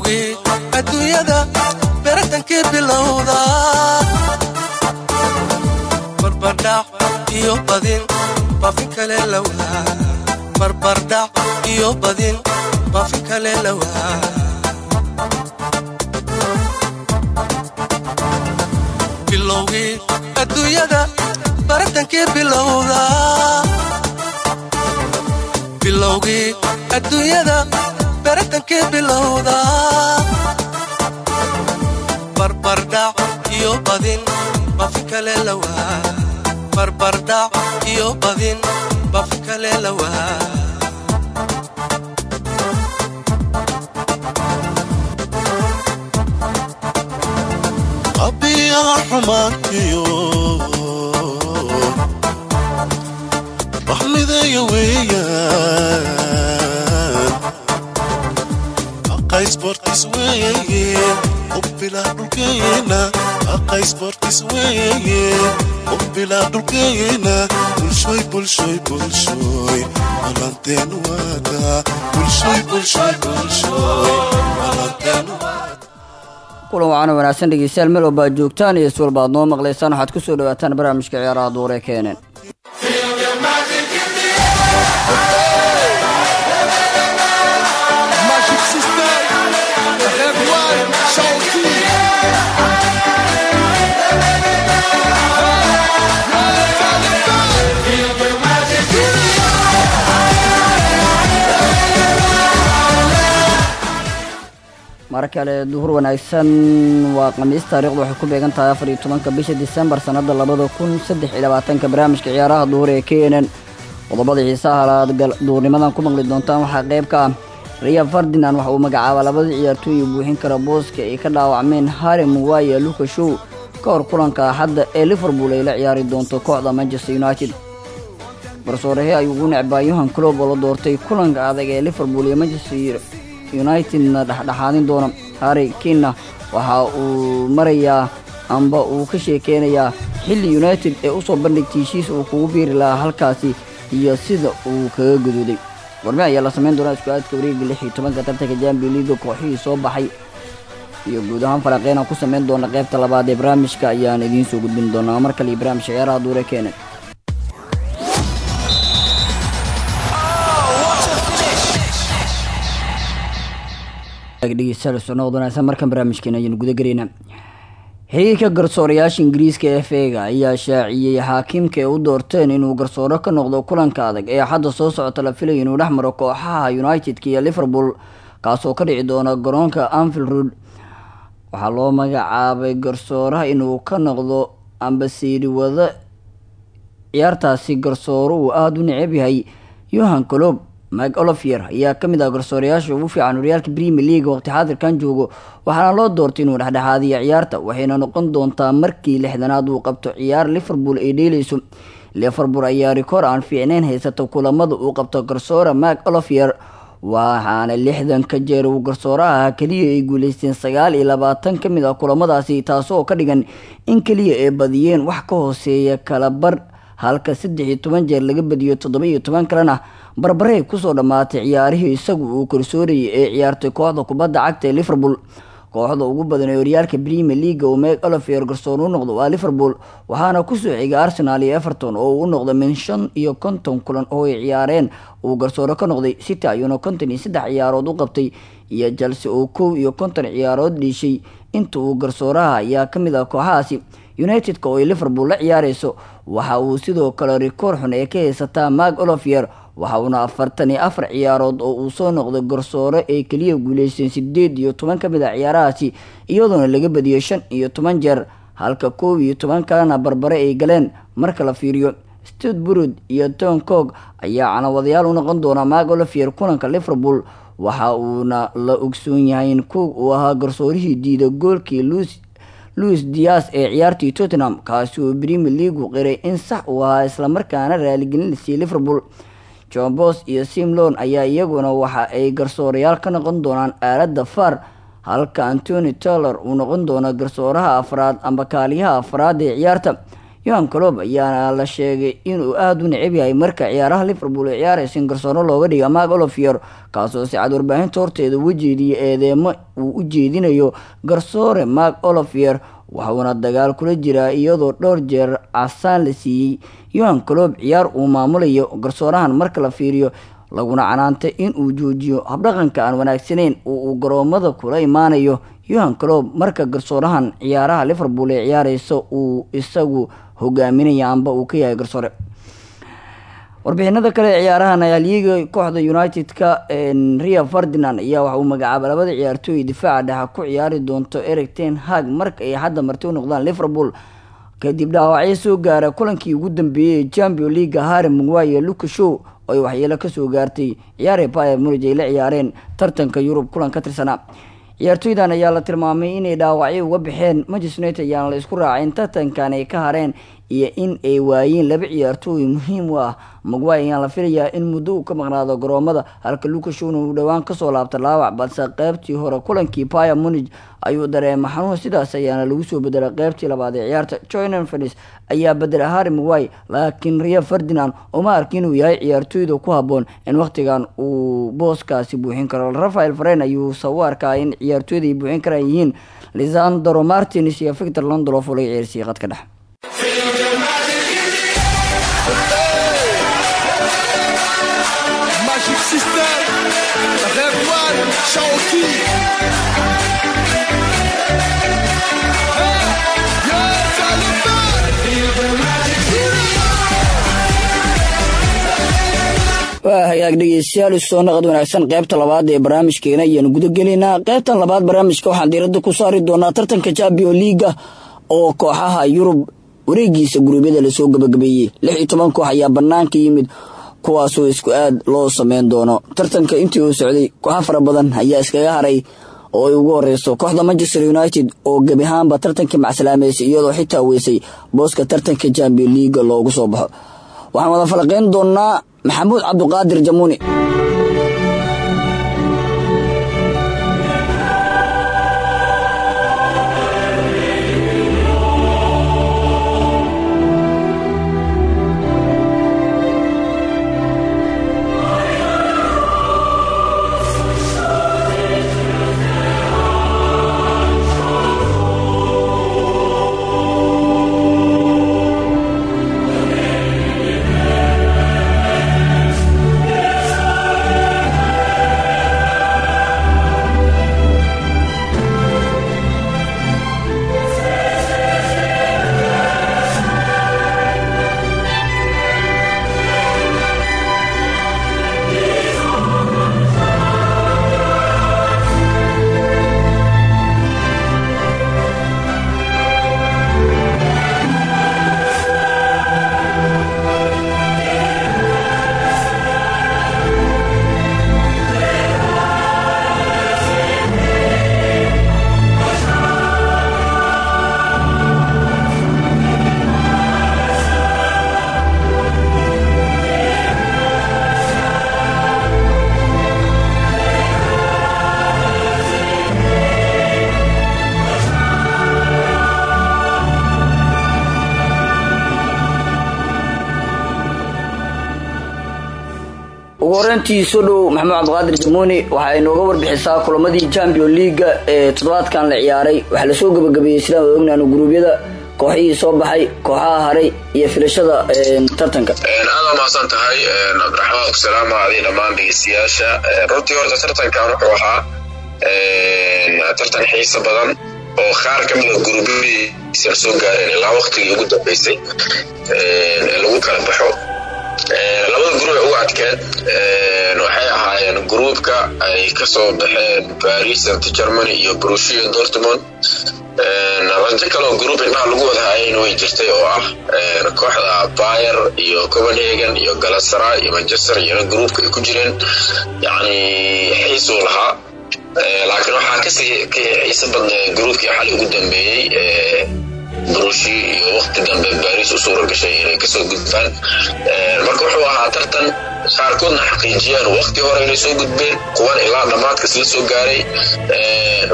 bilowgii adduunyada beratankii bilowda. Barbardhac iyo badin bafi kale lawaa barbardhac iyo badin bafi kale lawaa bilowgii adduunyada baratankii bilowda. Bilowgii adduunyada baratankii bilowda barbardhac iyo badin bafi kale lawaa barbardhac iyo badin bafi kale lawaa qabiyaha xumaankiyo balanteen kulan wacan wanaagsan dhegeystayaal meel walba aad joogtaan iyo is walba aad noo maqlaysaan waxaad ku soo dhawaataan barnaamijka ciyaaraha duure keeneen kale duhur wanaagsan. Waa khamiis taarikhdu waxay ku beegan tahay afar iyo tobanka bisha disembar sannada labada kun saddex barnaamijka ciyaaraha duhur ee keenan qodobada xiisaha laad duhurnimadan ku maqli doontaan waxaa qayb ka ah ria ferdinand waxa uu magacaaba labadii ciyaartooyi buuxin kara booska ay ka dhaawacmeen harry muwaya luka show ka hor kulanka axadda ee liverpool ay la ciyaari doonto kooxda manchester united. Garsoorehe ayuu ugu necbaa yohan clob oo la doortay kulanka adag ee liverpool iyo manchester unitedna dhexdhexaadin doona harry kinna waxa uu marayaa amba uu ka sheekeynayaa xilli united ee u soo bandhigtay heshiis uu kugu biiri lahaa halkaasi iyo sida uu kaga guduuday warme ayaa la samayn doonaa isku-aadka wareega lix iyo tobanka tartanka jambion liga kooxihii soo baxay. Iyo guud ahaan falanqeynaan ku samayn doona qaybta labaad ee barnaamijka ayaan idiin soo gudbin doonaa. Mar kale iyo barnaamijka ciyaaraha duure keene dhegeystayaal sonoqod wanaagsan markan barnaamijkeena ayaynu guda xiriirka garsoorayaasha ingiriiska f ega ayaa shaaciyey xaakiimka ee u doorteen inuu garsooro ka noqdo kulanka adag ee xadda soo socota la filaya inuu dhex maro kooxaha united-ka iyo liverpool kaasoo ka dhici doona garoonka anfield rood waxaa loo magacaabay garsooraha inuu ka noqdo ambasiiri wada ciyaartaasi garsooro uu aada u necab yahay yohan colob mike olivier ayaa ka mid ah garsoorayaasha ugu fiican horyaalka premier league waqti xaadirkan joogo waxaana loo doortay inuu dhexdhexaadiyo ciyaarta waxayna noqon doontaa markii lixdanaad uu qabto ciyaar liverpool ay dheeleyso liverpool ayaa rikoor aan fiicneyn haysata kulamada uu qabto garsoora mike olivier waxaana lixdanka jeer uu garsooraha keliya ay guuleysteen sagaal iyo labaatan ka mid ah kulamadaasi taasoo ka dhigan in keliya ay badiyeen wax ka hooseeya kala bar halka saddex iyo toban jeer laga badiyo toddoba iyo toban kalena barbarey ku soo dhammaatay ciyaarihii isagu uu korsoorayay ee ciyaartay kooxda kubadda cagta ee liverpool. Kooxda ugu badan ee horyaalka premier leaga uu meg olivier garsoor u noqdo waa liverpool waxaana ku soo xigay arsenal iyo everton oo uu u noqday min shan iyo konton kulan oo ay ciyaareen. Uu garsooro ka noqday city ayuuna konton iyo saddex ciyaarood u qabtay iyo chelsea oo kow iyo konton ciyaarood dhiishay inta uu garsooraha ayaa ka mid ah kooxahaasi united-ka oo liverpool la ciyaareyso waxa uu sidoo kale rikoor xun ee ka haysataa mag olivier waxa uuna afartan iyo afar ciyaarood oo uu soo noqday garsoore ay keliya guuleysteen sideed iyo toban ka mid a ciyaarahaasi iyadoona laga badiyay shan iyo toban jeer halka koob iyo toban kalena barbare ay galeen. Marka la fiiriyo stedburud iyo ton cog ayaa canawadayaal u noqon doona mag olivier kulanka liverpool waxa uuna la ogsoon yahay in coog uu ahaa garsoorihii diida goolkii luis louis dias ee ciyaartii tottenham kaasi uu premier leagu qiray in sax uu ahaa islamarkaana raaligelinaysiiyey liverpool john bos iyo simlon ayaa iyaguna waxa ay garsoorayaal ka noqon doonaan aaladda far halka antony taylor uu noqon doono garsooraha afraad amba kaaliyaha afraad ee ciyaarta. Yohan colob ayaana la sheegay inuu aada u necab yahay marka ciyaaraha liverpool ee ciyaaraysa in garsooro looga dhiga mark olofier kaasoo si cad warbaahinta horteeda jeediyay eedeemo uu u jeedinayo garsoore mark olofier waxuuna dagaal kula jiraa iyadoo dhowr jeer casaan la siiyey yohan colob ciyaar uu maamulayo garsoorahan marka la fiiriyo laguna canaantay in uu joojiyo habdhaqanka aan wanaagsaneyn oo uu garoomada kula imaanayo. Yohan colob marka garsoorahan ciyaaraha liverpool ee ciyaareysa uu isagu hogaaminaya amba uu ka yahay garsoore warbixinada kale ee ciyaarahan ayaa liiga kooxda united-ka ria ferdinand ayaa waxa uu magacaaba labada ciyaartooy difaaca dhexa ku ciyaari doonto eric ten hag. Marka ay hadda marti u noqdaan liverpool. Kadib dhaawacyo soo gaara kulankii ugu dambeeyey champion leaga harry mugwaye luka show oo ay waxyeelo ka soo gaartay. Ciyaare bayer munij ay la ciyaareen tartanka yurub kulan ka tirsanaa ciyaartooydan ayaa la tilmaamay inay dhaawacyo uga baxeen manchester united ayaana la isku raacin tartankan ay ka hareen iyo in ay waayeen laba ciyaartooy muhiim u ah. Magwaay ayaan la filayaa in muddo uu ka maqnaado garoomada halka lucashowna uu dhowaan ka soo laabta laawac balse qeybtii hore kulankii bayer munij ayuu dareema xanuun sidaas ayaana lagu soo bedelay qeybtii labaad ee ciyaarta. Joynan fenis ayaa bedela harry magwaay laakiin ria ferdinand uma arki inuu yahay ciyaartooyda ku haboon in wakhtigan uu booskaasi buuxin karo. Rafael faren ayuu sabu arkaa in ciyaartooyda ay buuxin karaan yihiin. Lisandro martins iyo victor londolof oo laga ciyaarsiiyey qadka dhex waa hagaag dhegeystayaal isoo naqad wanaagsan qaybta labaad ee barnaamijkeena ayaanu gudagelaynaa qaybtan labaad barnaamijka waxaan diiradda ku saari doonaa tartanka champion leaga oo kooxaha yurub wareegiisa guruubyada la soo gabagabeeyey. Lix iyo toban koox ayaa banaanka yimid kuwaasoo isku aad loo sameyn doono. Tartanka intii uu socday kooxa fara badan ayaa iskaga haray oo ay ugu horeyso kooxda manchester united oo gebi ahaanba tartankii macsalaameysay iyadoo xitaa weysay booska tartanka champion leaga loogu soo baxo. Waxaan wada falaqeyn doonaa maxamuud cabduqaadir jamuuni ugu horeyntii soo dhow maxamuud cabdiqaadir jamuuni waxaa inooga warbixisaa kulamadii champion leaga ee toddobaadkan la ciyaaray. Waxaa la soo gabagabeeyey sidaan wada ognaano guruubyada kooxihii soo baxay kooxaha haray iyo filashada tartanka. Aada mahadsan tahay cabdiraxmaan abdisalaam adi dhammaan dhegeystayaasha. Runtii horta tartankan wuxuu ahaa tartan xiisa badan oo qaar ka mida guruubyadiisa soo gaareen ilaa waqtigii ugu dambeysay lagu kala baxo labada gruub ee ugu adkeed waxay ahaayeen gruubka ay ka soo baxeen paris saint germany iyo brushia dortmund. Rajo kaleo gruub indhaha lagu wada hayayna way jirtay oo ah kooxda bayer iyo copenhagen iyo galasara iyo manchester iyona gruubka ay ku jireen. Yani xiisuu lahaa. Laakiin waxaa ka sii xiiso badnay gruubkii xali ugu dambeeyey brushi iyo waqti dambe baris u suura inay ka soo gudbaan. Marka wuxuu ahaa tartan qaarkoodna xaqiijiyeen waqti hore inay soo gudbeen kuwan ilaa dhammaadka isla soo gaaray.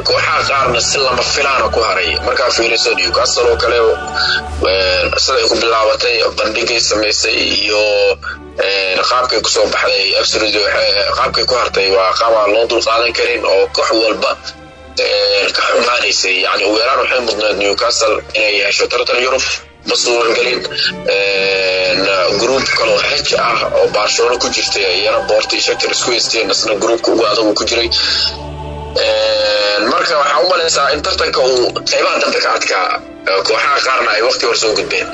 Kooxaha qaarna si lama filaana ku haray. Markaa fiiriso newcastle oo kale siday ku bilaabatay bandhigay samaysay iyo qaabkay ku soo baxday. Absolutely qaabkay ku hartay waa qaab aan loo dul qaadan karin oo koox walba ka xumaanaysay yani ugu yaraan waxay mudnayd newcastle inay hesho tartan yurub ma suuragelin gruub kaloo xej ah oo barcelona ku jirtay iyana boorta shakir isku haysteen isna gruubka ugu adagu ku jiray. Marka waxaa u malaysaa in tartanka uu qaybaha dambe ka adkaa kooxaha qaarna ay waqti hore soo gudbeen.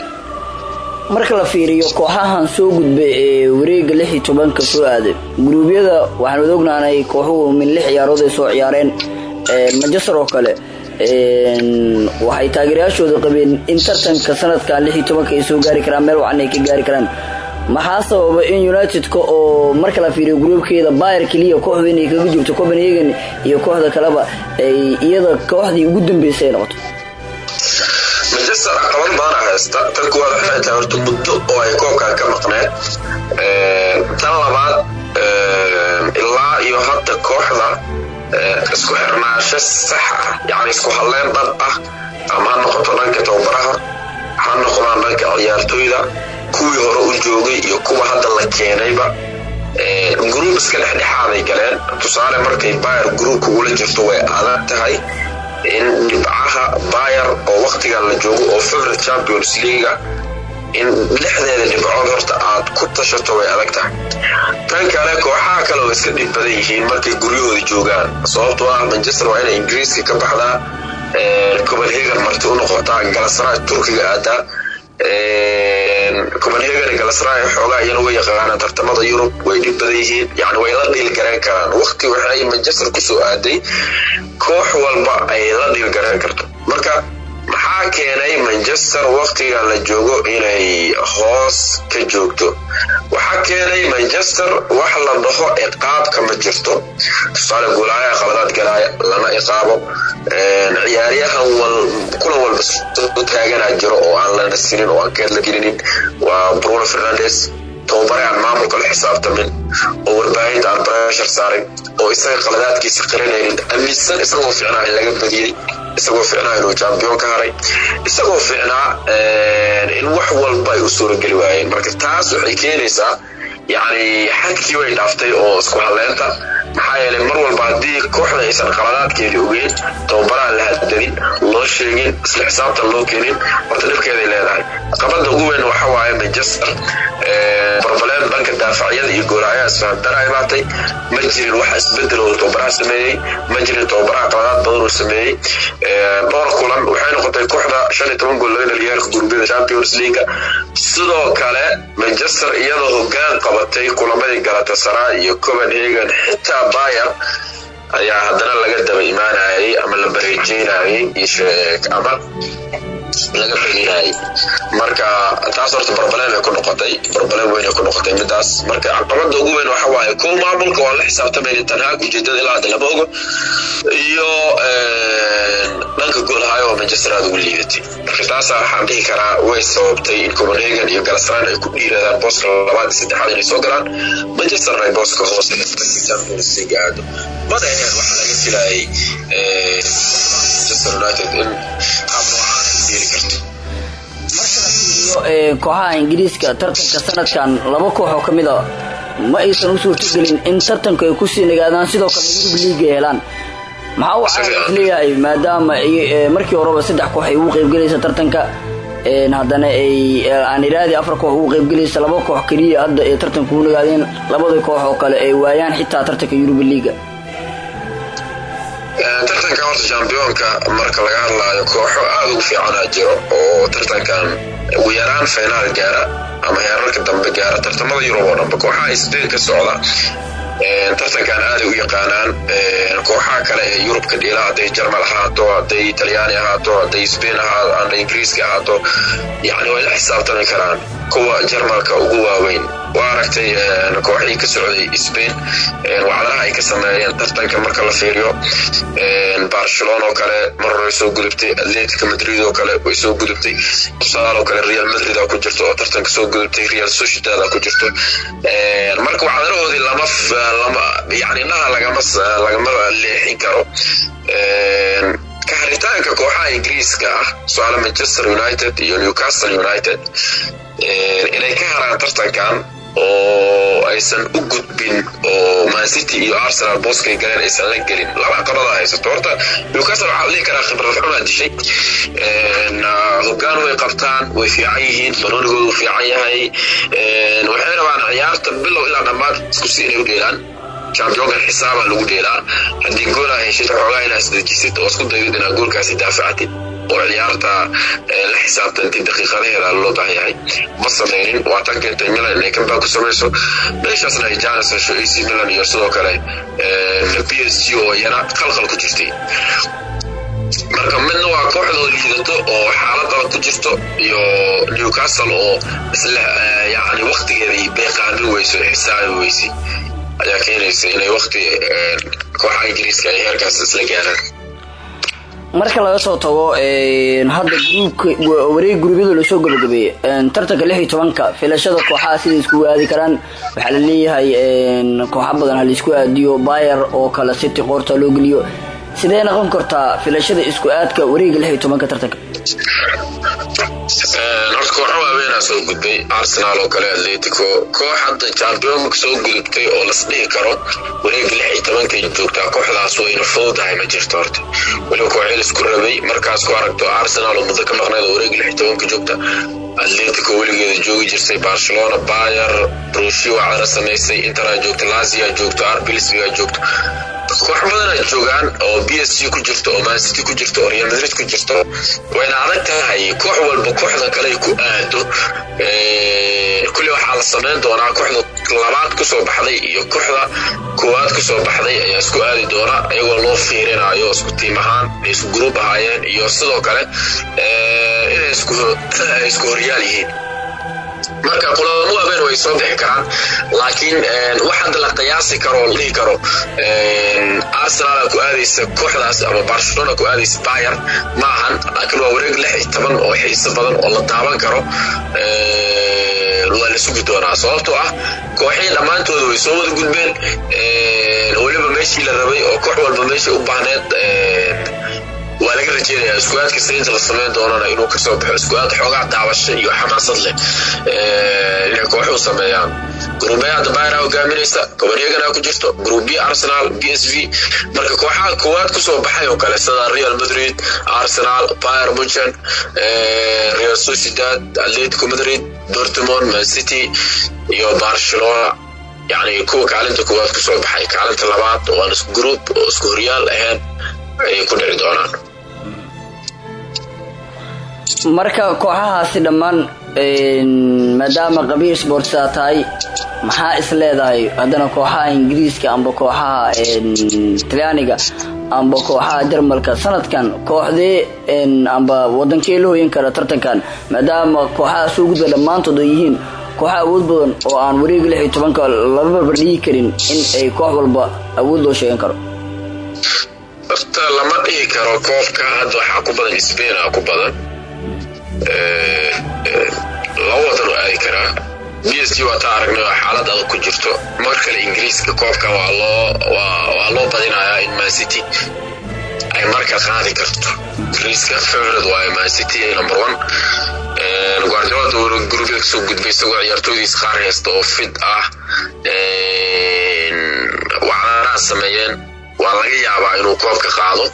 Marka la fiiriyo kooxahan soo gudbay ee wareega lix iyo tobanka soo aaday guruubyada waxaan wada ognaanay kooxuhu min lix ciyaarood ay soo ciyaareen manchester oo kale. Waxay taageerayaashooda qabeen in tartanka sanadkan lix iyo ay soo gaari karaan meel wacan ay ka gaari karaan. Maxaa sababa in united-ka oo marka la fiiriyo gruubkeeda bayer keliya kooxda inay kaga jirto copenhagen iyo kooxda kaleba ay iyada kooxdii ugu dambeysay ay noqoto? Manchester caqabad badana haysta. Tan kuwaad waxay tahay horta muddo oo ay koobkan ka maqneed tan labaad ilaa iyo hadda kooxda isku xirnaasho sax ah. Yani isku halleyn dhab ah. Ama ha noqoto dhanka tababaraha ha noqdaan dhanka ciyaartooyda kuwii hore u joogay iyo kuwa hadda la keenayba gruub iska dhexdhexaaday galeen. Tusaale markay bayer gruubka ula jirto way adag tahay in dhibcaha bayer oo waktigan la joogo oo favorite champions leaga in lixdeeda dhibcood horta aad ku tashato way adag tahay. Tan kale kooxaha kale oo iska dhib badan yihiin markay guryahooda joogaan sababtoo ah manchester waa inay ingiriiska ka baxdaa copenhagen marti u noqotaa galasraa turkiga aadaa copenhagen galasraa xoogaa iyana way yaqaanaan tartamada yurub way dhib badan yihiin yani way la dhiilgareen karaan. Waqti waxay manchester ku soo aaday koox walba ay la dhiilgareen karto. Marka maxaa keenay manchester waqtigan la joogo inay hoos ka joogto. Waxaa keenay manchester wax la dhaho iqaabka ma jirto. Tusaale guulaaya qaladaad galaaya lana iqaabo ciyaaryahan kulan walba soo taaganaa jiro oo aan la nasinin oo aan keed la gelinin. Waa bruno fernandes. Tababare aan maamulka la xisaabtamin. Oo warbaahinta aan breshar saarin oo isaga qaladaadkiisa qiranaynin amisan isagoo ficnaa in laga badiyey isagoo ficnaa inuu jambiyon ka haray isagoo ficnaa in wax walba ay u suurageli waayeen. Marka taas waxay keenaysaa yacni xadkii way dhaaftay oo isku halleynta. Maxaa yeelay mar walba haddii kooxda aysan qaladaadkeedii ogeyn tababaraan la hadadin loo sheegin isla xisaabtan loo keenin horta dhibkeeday leedahay. Qabada ugu weyn waxa waaye manchester barbaleen dhanka daafacyada iyo goolaayaa isfahamdara imaatay. Ma jirin wax isbeddel oo tababaraha sameeyey ma jirin tababaraha qaladaad badan uu sameeyey. Dhowr kulan waxay noqotay kooxda shan iyo toban gool laga dhaliya heerka gurbida champions leaga sidoo kale manchester iyadoo hogaan qabatay kulamadii galatasaray iyo copenhagen xitaa bayer ayaa haddana laga daba imaanayay ama la bareejeynayay ama laga badinayay marka taas horta barbaleen ay ku noqotay barbaleen weyn ay ku noqotay midaas. Marka caqabada ugu weyn waxa waaye kow maamulka waa la xisaabtamayna tanhaag ujeedada ilaa hadda lama ogo. Iyo dhanka goolhayo oo manchester aad ugu liidatay marka taasa waxaan dhihi karaa way sababtay in copenhagen iyo galasran ay ku dhiiradaan booska labaad iyo saddexaad inay soo galaan. Manchester ay booska hoose champions league aado mana aheen laga filayay manchester united in noocaan dhiiri karto kooxaha ingiriiska tartanka sanadkan laba koox oo ka mid a ma aysan u suurtagelin in tartanku ay ku sii nagaadaan sidoo kale yurub liiga helaan. Maxaa uu leeyahay? Maadaama markii horeba saddex koox ay ugu qaybgelaysa tartanka haddana ay aan iraadi afar koox ugu qaybgelaysa laba koox keliya hadda ay tartanka ugu nagaadeen labada koox oo kale ay waayaan xitaa tartanka yurub liiga horta jambiyonka marka laga hadlaayo kooxo aada ugu fiicanaa jiro oo tartankan ugu yaraan finaal gaara ama heerarka dambe gaara tartamada yurub oo dhanba kooxaha sbain ka socda tartankan aaday u yaqaanaan kooxaha kale ee yurubka dhiila hadday jarmal ahaato hadday talyaani ahaato hadday sbain ahaato ingiriiska ahaato yani way la xisaabtami karaan kuwa jarmalka ugu waaweyn waa aragtay kooxihii ka socday spain. Wacdaraha ay ka sameeyeen tartanka marka la fiiriyo. Barcelona oo kale mar way soo gudubtay. Atletica madrid oo kale way soo gudubtay. Tusaale oo kale real madrid ku jirto oo tartanka soo gudubtay. Real sociedad ku jirto. Marka wacdarahoodii lama yani indhaha lagama leexin karo. Ka haritaanka kooxaha ingiriiska ah tusaale manchester united iyo newcastle united inay ka haraan tartankan oo aysan u gudbin oo mancity iyo arsenal booskay galeen aysan la gelin. Laba qabada haysato. Horta newcastle waxaa dhihi karaa khibrad xumaa dishay. Hogaan way qabtaan way fiican yihiin banoonigoodu u fiican yahay. Waxay rabaan ciyaarta bilow ilaa dhammaad isku si inay u dheelaan. Championka xisaaba lagu dheelaa haddii goolaa heshid xoogaa inaa isdejisid oo isku dayid inaa goolkaasi daafactid oo ciyaarta la xisaabtantid daqiiqadaheeda loo baahan yahay ma samaynin waa tan keentay milan inay kambaa ku samayso meeshaasna ay jaanis hesho ac milan iyo sidoo kale b s oo iyana qalqal ku jirtay marka midna waa kooxdoo liidato oo xaaladaba ku jirto iyo newcastle oo yani waktigeedii bay qaamin weyso xisaabi weysay ayaa keenaysa inay wakti kooxaha ingiriiska ay heerkaas isla gaaraan marka laga soo tago hadda wareeg guruubyada la soo gabagabeeyey. Tartanka lix iyo filashada kooxaha sida iskugu aadi karaan waxaa la leeyahay kooxa badan ha la isku aadiyo bayer oo kale city qoorta loo geliyo. Sidee noqon kartaa filashada isku aadka wareega lix iyo tartanka horta kooxa waaweynaa soo gudbay. Arsenal oo kale atletico. Koox hadda championka soo gudubtay oo las dhihi karo wareega lix iyo tobankay joogtaa kooxdaas wayna fududahay ma jirto horta. Weliba kooxii la isku rabay markaas ku aragto arsenal oo muddo ka maqnayd oo wareega lix iyo tobanka joogta atletico weligeeda joogi jirtay barcelona bayer brushia wacdana samaysay intera joogto lazia joogto arbilsbiga joogto koox badanaa joogaan oo b s g ku jirto oo mancity ku jirto oo real madrid ku jirto. Wayna adag tahay koox walba kooxda kale ku aado. Kulli waxaa la samayn doonaa kooxda labaad ku soo baxday iyo kooxda koowaad ku soo baxday ayaa isku aadi doona iyagoo loo fiirinayo isku tiim ahaan isku gruub ahaayeen iyo sidoo kale inay isku horyaal yihiin marka kulamo waaweyn way soo bixi karaan laakiin wax hadda la qiyaasi karo la dhihi karo arsenal ku aadaysa kooxdaas ama barcelona ku aadaysa ma ahan laakiin waa wareeg lix iyo toban oo xiiso badan oo la taaban karo. Waa la sugi doonaa. Sababtoo ah kooxihii dhammaantooda way soo wada gudbeen. Weliba meeshii la rabay oo koox walba meeshii u baahneed waa laga rajeynaya isku-aadka sainta la samayn doonana inuu ka soo baxo isku-aad xoogaa daawasho iyo xamaasad leh. Inay kooxu sameeyaan. Gruubaya hadda bayra hogaaminaysa kobaryagana ku jirto. Gruub b arsenal b s v. Marka kooxaha koowaad ku soo baxay oo kale sida real madrid arsenal bayer munchen real sociedad atletico madrid dortmund man city iyo barcelona. Yani kuwa kaalinta koowaad ku soo baxay. Kaalinta labaad oo aan isku oo isku horyaal ahayn ayay ku dhici doonaan marka kooxahaasi dhammaan maadaama qabiil sportsa tahay maxaa is leedahay? Haddana kooxaha ingiriiska amba kooxaha talyaaniga amba kooxaha jarmalka. Sanadkan kooxdee amba wadankee la hoyan kara tartankan maadaama kooxaha soo gudba dhammaantood ay yihiin kooxa awood badan oo aan wareega lix iyo tobanka laba barbardhigi karin in ay koox walba awood loo sheegan karo. Horta lama dhihi karo koobka hadda waxaa ku badan spain a ku badan laba wadan oo aadi karaa. B s waa taa aragnay oo xaalad adag ku jirto. Mar kale ingiriiska koobka waa loo badinayaa in mancity ay marka qaadi karto. Ingiriiska favorite waayo mancity number one. Guardiola gurubyada ka soo gudbay isagoo ciyaartooydiis qaar haysta oo fid ah. Wacdaanaa sameeyeen. Waa laga yaabaa inuu koobka qaado.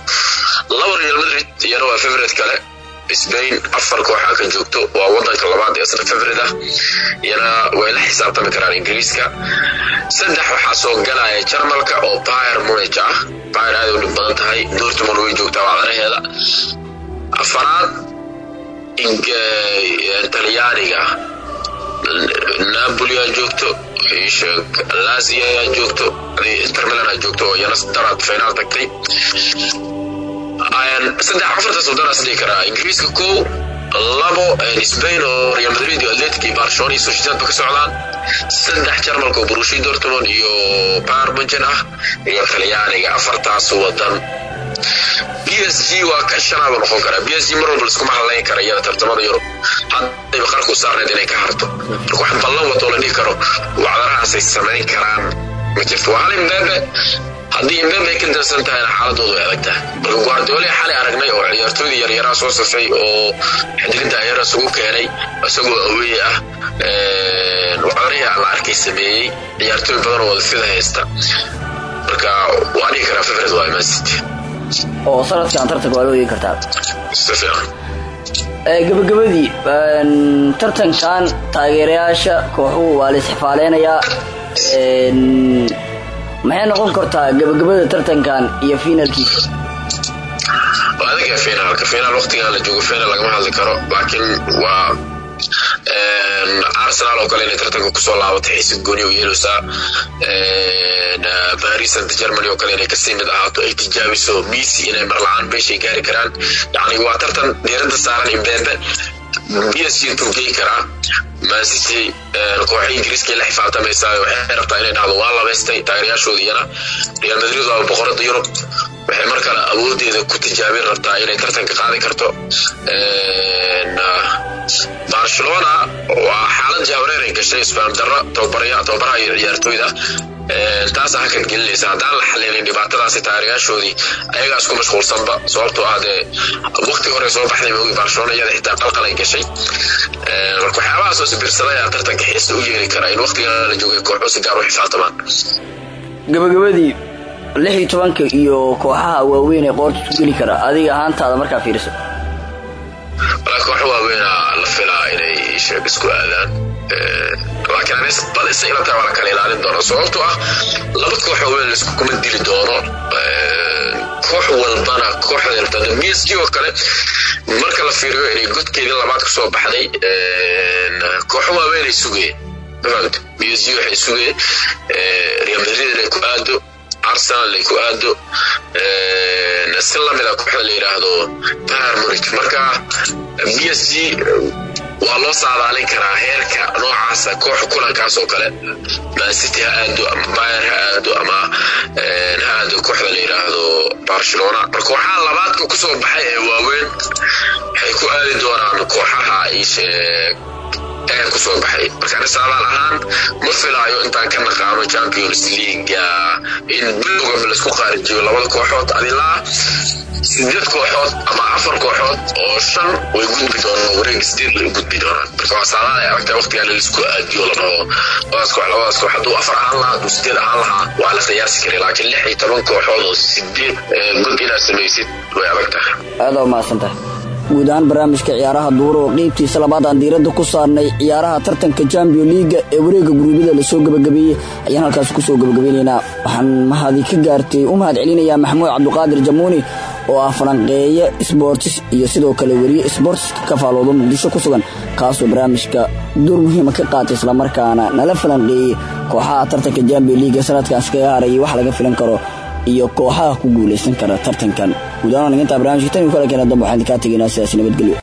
Laba real madrid iyana waa favorite kale spain afar kooxa ka joogto waa wadanka labaad ee isna favorite ah. Iyana way la xisaabtami karaan ingiriiska. Saddex waxaa soo galaya jarmalka oo bayer munich ah. Bayer aad u badan tahay dortmund way joogtaa wacdanaheeda. Afaraad talyaaniga napoli aa joogto lazia ayaa joogto intermilan aa joogto oo iyana daraad finaal tagtay afartaas wadanaas dhihi karaa ingiriiska kow labo spain oo real madrid iyo atletic barcelona iyo sociedad ba ka socdaan. Saddex jarmalka oo borussia dortmund iyo bayern munchen ah. Iyo talyaaniga afartaas wadan b s g waa ka shanaaba noqon karaa. B s g mar walba liskuma hadlayn kara iyada tartamada yurub. Haddayba qarku saarneed inay ka harto. Marka wax ballan wadoo la dhihi karo. Wacdarahaasay samayn karaan. Ma jirto. Waa hal imbeebe haddii imbeebe ay ka dansan tahayna xaaladoodu way adag tahay marka guardiola xalay aragnay oo ciyaartooydii yaryaraa soo safay oo xidrinta yara isugu keenay isagoo aweeye ah wacdarihii aan la arkay sameeyey ciyaartooy badan oo wadafida haysta. Marka waa dhihi karaa favorite waa man city. Oo sanadkan tartanka waa loo eegi kartaa. Si fiican gabagabadii tartankan taageerayaasha kooxuhu waa la isxifaaleynayaa maxay noqon kartaa gabagabada tartankan iyo finalkiisa waa adiga finaalka finaal waqtigan la joogo finaal lagama hadli karo. Laakiin waa arsenal oo kale inay tartanka ku soo laabatay xiisad gooni u yeeleysaa paris saint germany oo kale inay ka sii mid ahaato ay tijaabiso messi inay marla'aan beeshay gaari karaan. Yacni waa tartan diiradda saaran imbeebe b s g intuu karaa mancity kooxa ingiriiska la xifaaltamaysaa waxay rabtaa inay awoodeeda ku tijaabin rabtaa inay tartanka qaadi karto. Barcelona waa xaalad jaawareer ay gashay isfaam darro. Tababaraha iyo ciyaartooyda taasa hakan gelinaysa. Haddaan la xalilin dhibaatadaasi taageerayaashoodii ayagaa isku mashquulsanba. Sababtoo ah dee waqti hore soo baxday moogi barcelona iyada xitaa qalqal ay gashay marka waxyaabahaas oo sibirsadaya tartanka xiisa u yeeli kara in waqtigan la joogay kooxo si gaar u xifaaltamaan gabagabadii lix iyo tobanka iyo kooxaha waaweyn ee qoorta isu geli kara adiga ahaantaada markaa fiiriso. Walaa kooxo waaweynaa la filaa inay sheeg isku aadaan laakiin anis badisa ila tahay waa ilaalin doona sababtoo ah laba koox waaweyn laiskuma dili doono. Koox walbana kooxda rabtaa b s g oo kale marka la fiiriyo inay godkeedii labaad ku soo baxday kooxo waaweyn ay sugeen b s g waxay sugeen real madrid inay ku aado arsenal ay ku aado si lamida kooxda la yidhaahdo bayern munich. Marka b s g waa loo saadaalin karaa heerka noocaasa koox kulankaas oo kale. Mancity ha aado ama bayer ha aado ama ha aado kooxda la yidhaahdo barcelona. Marka waxaa labaadka ku soo baxay ee waaweyn waxay ku aadi doonaan kooxaha ay ee ku soo baxay. Marka risaabaal ahaan ma filaayo intaan ka naqaano champions leaga in bilowgaba la isku qaarijiyo labada kooxood adilaa sideed kooxood ama afar kooxood oo shan way gudbi doonaan wareeg sideed way gudbi doonaan. Marka waa saadaal ay aragtaa waqtigan la isku aadiyo la dhaho labadaas koox labadaas koox hadduu afar ahaan lahaa hadduu sideed ahaan lahaa waa la qiyaasi karay. Laakiin lix iyo toban kooxood oo sideed god inaad samaysid way adag tahay. Aada u mahadsantahay guud ahaan barnaamijka ciyaaraha duur oo qeybtiisa labaad aan diiradda ku saarnay ciyaaraha tartanka champion liiga ee wareega guruubyada la soo gabagabeeyey ayaan halkaas ku soo gabagabeynaynaa waxaan mahadi ka gaartay u mahad celinayaa maxamuud cabduqaadir jamuuni oo ah falanqeeye sbortis iyo sidoo kale weriye sbortiska ka faalooda muqdisho ku sugan kaasoo barnaamijka door muhiima ka qaatay islamarkaana nala falanqeeyey kooxaha tartanka champion liiga sanadkaas kaga harayay wax laga filan karo iyo kooxaha ku guulaysan kara tartankan guud ahaan intaa barnamijka tan kala keena dambe waxaan kaa tegaynaa sidaas nabadgelyo